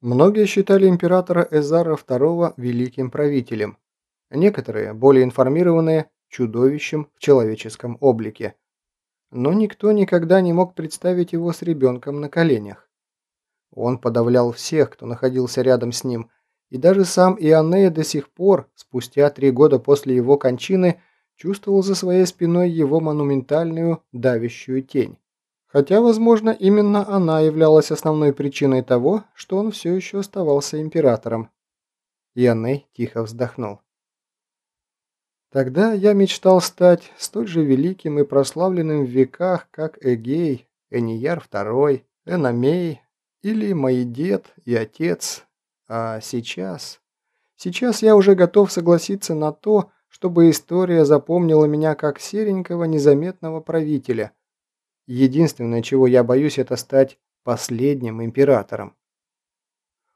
Многие считали императора Эзара II великим правителем, некоторые, более информированные, чудовищем в человеческом облике. Но никто никогда не мог представить его с ребенком на коленях. Он подавлял всех, кто находился рядом с ним, и даже сам Ионея до сих пор, спустя три года после его кончины, чувствовал за своей спиной его монументальную давящую тень. Хотя, возможно, именно она являлась основной причиной того, что он все еще оставался императором. Яней тихо вздохнул. Тогда я мечтал стать столь же великим и прославленным в веках, как Эгей, Энияр II, Эномей или мой дед и отец. А сейчас... Сейчас я уже готов согласиться на то, чтобы история запомнила меня как серенького незаметного правителя – Единственное, чего я боюсь, это стать последним императором.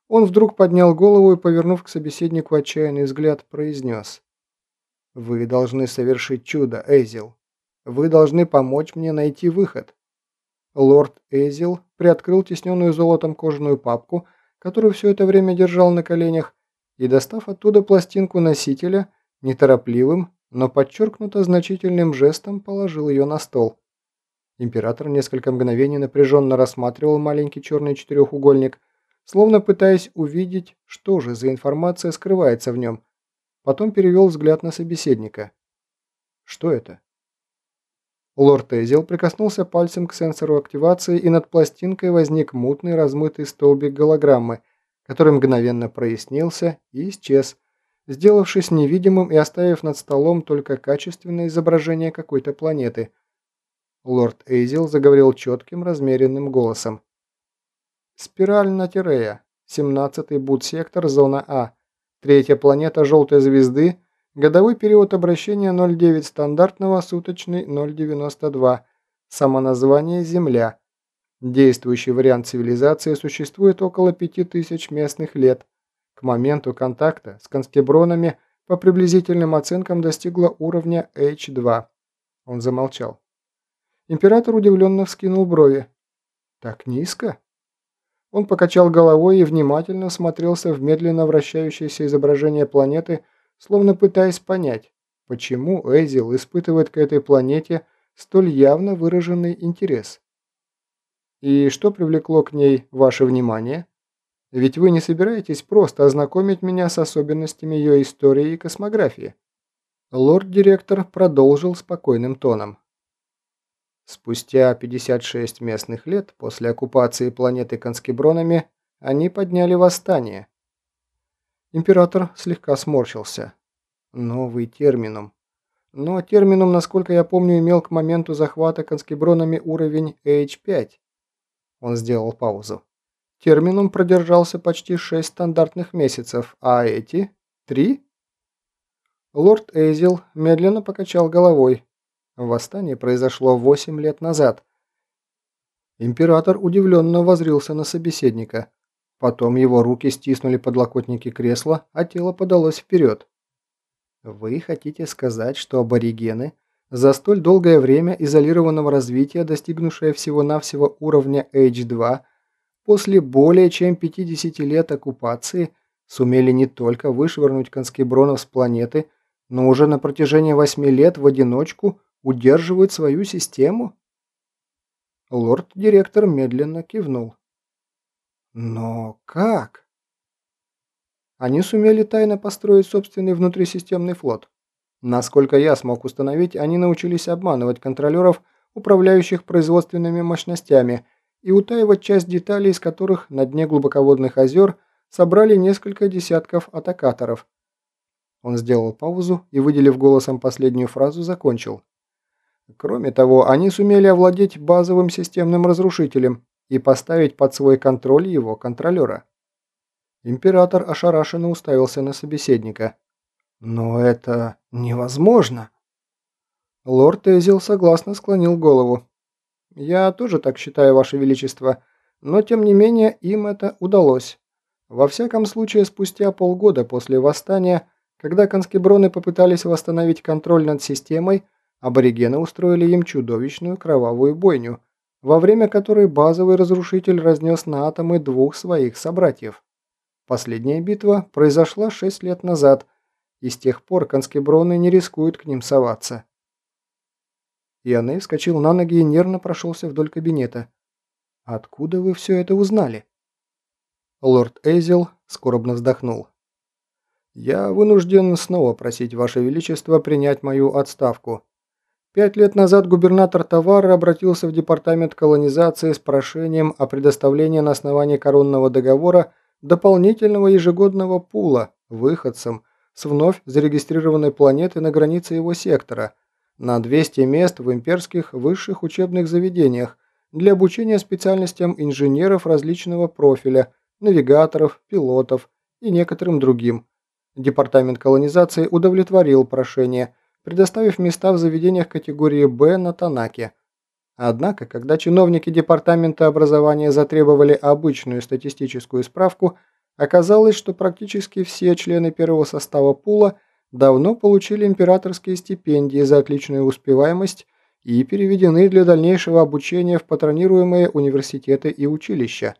Он вдруг поднял голову и, повернув к собеседнику отчаянный взгляд, произнес. «Вы должны совершить чудо, Эзил. Вы должны помочь мне найти выход». Лорд Эзил приоткрыл тесненную золотом кожаную папку, которую все это время держал на коленях, и, достав оттуда пластинку носителя, неторопливым, но подчеркнуто значительным жестом положил ее на стол. Император несколько мгновений напряженно рассматривал маленький черный четырехугольник, словно пытаясь увидеть, что же за информация скрывается в нем. Потом перевел взгляд на собеседника. Что это? Лорд Эзил прикоснулся пальцем к сенсору активации, и над пластинкой возник мутный размытый столбик голограммы, который мгновенно прояснился и исчез, сделавшись невидимым и оставив над столом только качественное изображение какой-то планеты – Лорд Эйзел заговорил четким, размеренным голосом. «Спираль Натерея, 17-й бут-сектор, зона А, третья планета желтой звезды, годовой период обращения 09 стандартного, суточный 092, самоназвание Земля. Действующий вариант цивилизации существует около 5000 местных лет. К моменту контакта с конскебронами по приблизительным оценкам достигла уровня H2». Он замолчал. Император удивленно вскинул брови. «Так низко?» Он покачал головой и внимательно смотрелся в медленно вращающееся изображение планеты, словно пытаясь понять, почему Эзил испытывает к этой планете столь явно выраженный интерес. «И что привлекло к ней ваше внимание? Ведь вы не собираетесь просто ознакомить меня с особенностями ее истории и космографии?» Лорд-директор продолжил спокойным тоном. Спустя 56 местных лет после оккупации планеты конскебронами они подняли восстание. Император слегка сморщился. Новый терминум. Но терминум, насколько я помню, имел к моменту захвата конскебронами уровень H5. Он сделал паузу. Терминум продержался почти 6 стандартных месяцев, а эти – 3? Лорд Эйзел медленно покачал головой, Восстание произошло 8 лет назад. Император удивленно возрился на собеседника. Потом его руки стиснули подлокотники кресла, а тело подалось вперед. «Вы хотите сказать, что аборигены, за столь долгое время изолированного развития, достигнувшие всего-навсего уровня H2, после более чем 50 лет оккупации, сумели не только вышвырнуть конскебронов с планеты, но уже на протяжении 8 лет в одиночку – удерживают свою систему?» Лорд-директор медленно кивнул. «Но как?» Они сумели тайно построить собственный внутрисистемный флот. Насколько я смог установить, они научились обманывать контролеров, управляющих производственными мощностями, и утаивать часть деталей, из которых на дне глубоководных озер собрали несколько десятков атакаторов. Он сделал паузу и, выделив голосом последнюю фразу, закончил. Кроме того, они сумели овладеть базовым системным разрушителем и поставить под свой контроль его контролера. Император ошарашенно уставился на собеседника. «Но это невозможно!» Лорд Эзил согласно склонил голову. «Я тоже так считаю, Ваше Величество, но тем не менее им это удалось. Во всяком случае, спустя полгода после восстания, когда конскеброны попытались восстановить контроль над системой, аборигены устроили им чудовищную кровавую бойню, во время которой базовый разрушитель разнес на атомы двух своих собратьев. Последняя битва произошла шесть лет назад, и с тех пор конскеброны не рискуют к ним соваться. Ионей вскочил на ноги и нервно прошелся вдоль кабинета. «Откуда вы все это узнали?» Лорд Эйзел скорбно вздохнул. «Я вынужден снова просить Ваше Величество принять мою отставку. Пять лет назад губернатор Тавара обратился в департамент колонизации с прошением о предоставлении на основании коронного договора дополнительного ежегодного пула выходцам с вновь зарегистрированной планеты на границе его сектора на 200 мест в имперских высших учебных заведениях для обучения специальностям инженеров различного профиля, навигаторов, пилотов и некоторым другим. Департамент колонизации удовлетворил прошение – предоставив места в заведениях категории «Б» на Танаке. Однако, когда чиновники Департамента образования затребовали обычную статистическую справку, оказалось, что практически все члены первого состава пула давно получили императорские стипендии за отличную успеваемость и переведены для дальнейшего обучения в патронируемые университеты и училища.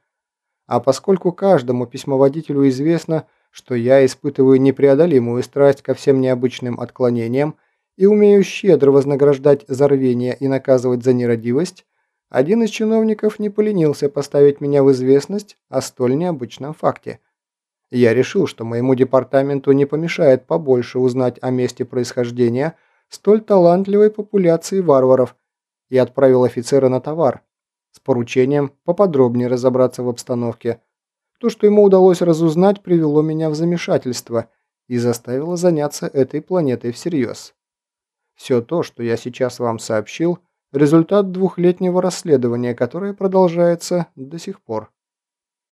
А поскольку каждому письмоводителю известно, что я испытываю непреодолимую страсть ко всем необычным отклонениям, и умею щедро вознаграждать за рвение и наказывать за нерадивость, один из чиновников не поленился поставить меня в известность о столь необычном факте. Я решил, что моему департаменту не помешает побольше узнать о месте происхождения столь талантливой популяции варваров и отправил офицера на товар с поручением поподробнее разобраться в обстановке. То, что ему удалось разузнать, привело меня в замешательство и заставило заняться этой планетой всерьез. Все то, что я сейчас вам сообщил, результат двухлетнего расследования, которое продолжается до сих пор.